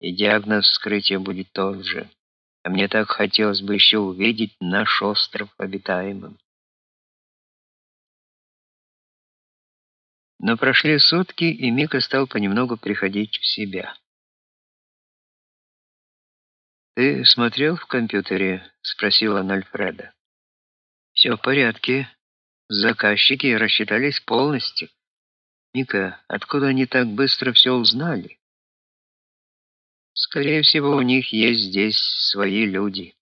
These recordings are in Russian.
и диагноз вскрытия будет тот же. А мне так хотелось бы еще увидеть наш остров обитаемым. Но прошли сутки, и Мика стал понемногу приходить в себя. «Ты смотрел в компьютере?» — спросил он Альфреда. «Все в порядке. Заказчики рассчитались полностью. Мика, откуда они так быстро все узнали?» «Скорее всего, у них есть здесь свои люди».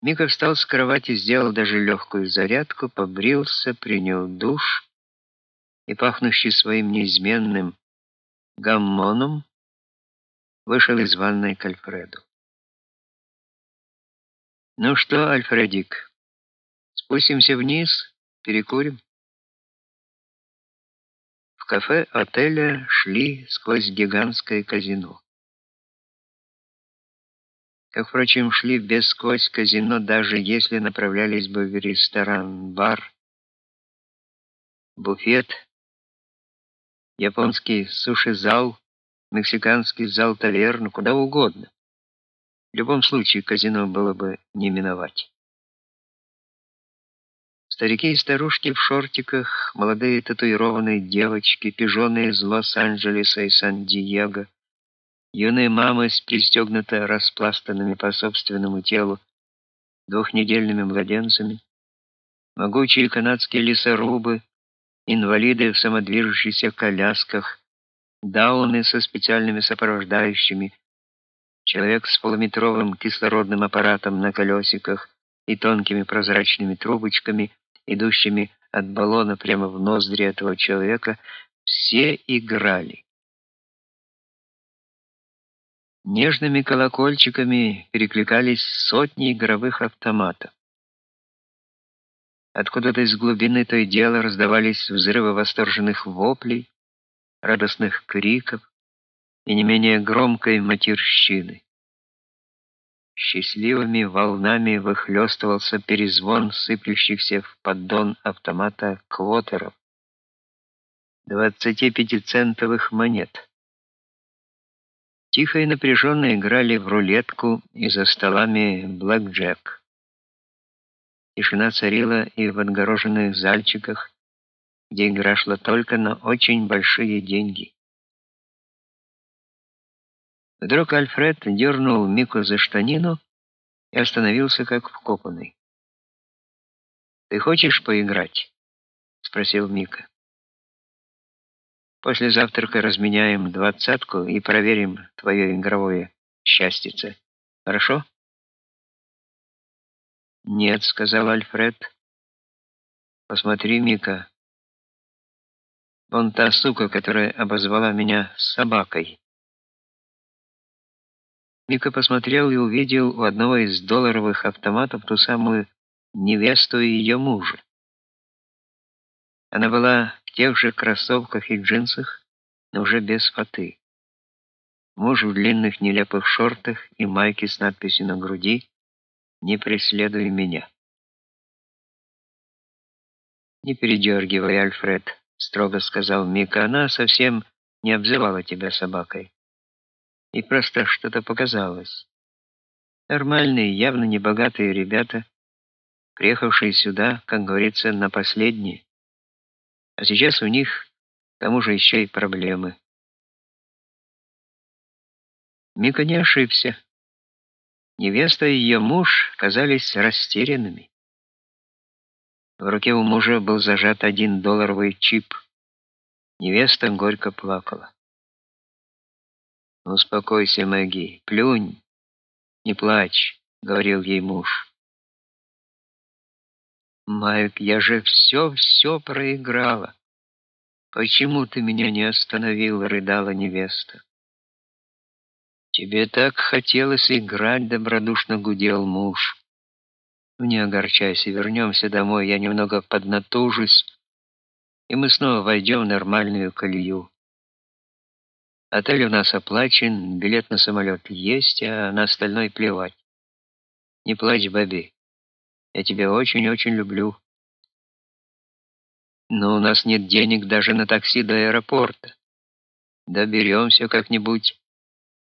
Мика встал с кровати, сделал даже легкую зарядку, побрился, принял душ и, пахнущий своим неизменным гаммоном, вышел из ванной к Альфреду. «Ну что, Альфредик, спустимся вниз, перекурим?» Кафе отеля шли сквозь гигантское казино как, впрочем, шли без сквозь казино, даже если направлялись бы в ресторан, бар, буфет, японский суши-зал, мексиканский зал-таверну, куда угодно. В любом случае казино было бы не миновать. Старики и старушки в шортиках, молодые татуированные девочки, пижоны из Лос-Анджелеса и Сан-Диего — Юные мамы с пристегнуто распластанными по собственному телу двухнедельными младенцами, могучие канадские лесорубы, инвалиды в самодвижущихся колясках, дауны со специальными сопровождающими, человек с полуметровым кислородным аппаратом на колесиках и тонкими прозрачными трубочками, идущими от баллона прямо в ноздри этого человека, все играли. Нежными колокольчиками перекликались сотни игровых автоматов. Откуда-то из глубины той дела раздавались взрывы восторженных воплей, радостных криков и не менее громкой матерщины. Счастливыми волнами выхлестывался перезвон сыплющихся в поддон автомата квотеров, двадцатипятицентовых монет. Тихо и напряженно играли в рулетку и за столами блэкджек. Тишина царила и в отгороженных зальчиках, где игра шла только на очень большие деньги. Вдруг Альфред дернул Мику за штанину и остановился как вкопанный. «Ты хочешь поиграть?» — спросил Мика. После завтрака разменяем двадцатку и проверим твое игровое счастьице. Хорошо? Нет, сказал Альфред. Посмотри, Мика. Вон та сука, которая обозвала меня собакой. Мика посмотрел и увидел у одного из долларовых автоматов ту самую невесту и ее мужа. Она была в тех же кроссовках и джинсах, но уже без фаты. Муж в длинных нелепых шортах и майке с надписью на груди «Не преследуй меня». «Не передергивай, Альфред», — строго сказал Мика. «Она совсем не обзывала тебя собакой. И просто что-то показалось. Нормальные, явно небогатые ребята, приехавшие сюда, как говорится, на последние. А сейчас у них к тому же еще и проблемы. Мика не ошибся. Невеста и ее муж казались растерянными. В руке у мужа был зажат один долларовый чип. Невеста горько плакала. «Успокойся, Мэгги, плюнь, не плачь», — говорил ей муж. Майк, я же все-все проиграла. Почему ты меня не остановил, рыдала невеста. Тебе так хотелось играть, добродушно гудел муж. Не огорчайся, вернемся домой, я немного поднатужусь, и мы снова войдем в нормальную колею. Отель у нас оплачен, билет на самолет есть, а на остальное плевать. Не плачь, Бэби. Я тебя очень-очень люблю. Но у нас нет денег даже на такси до аэропорта. Доберемся как-нибудь.